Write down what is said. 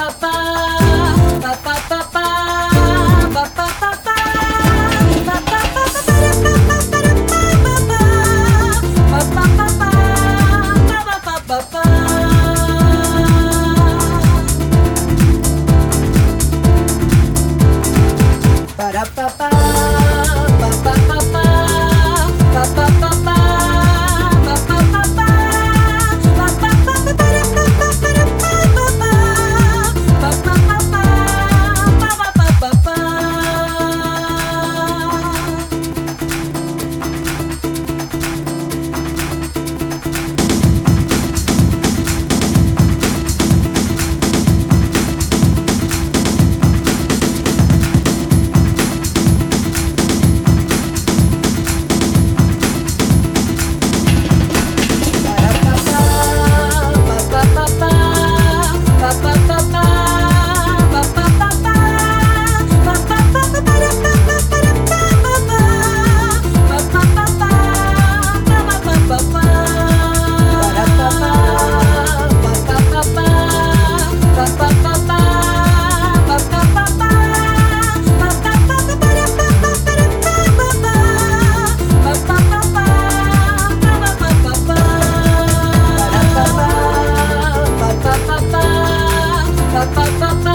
pa, pa. ba, ba, ba,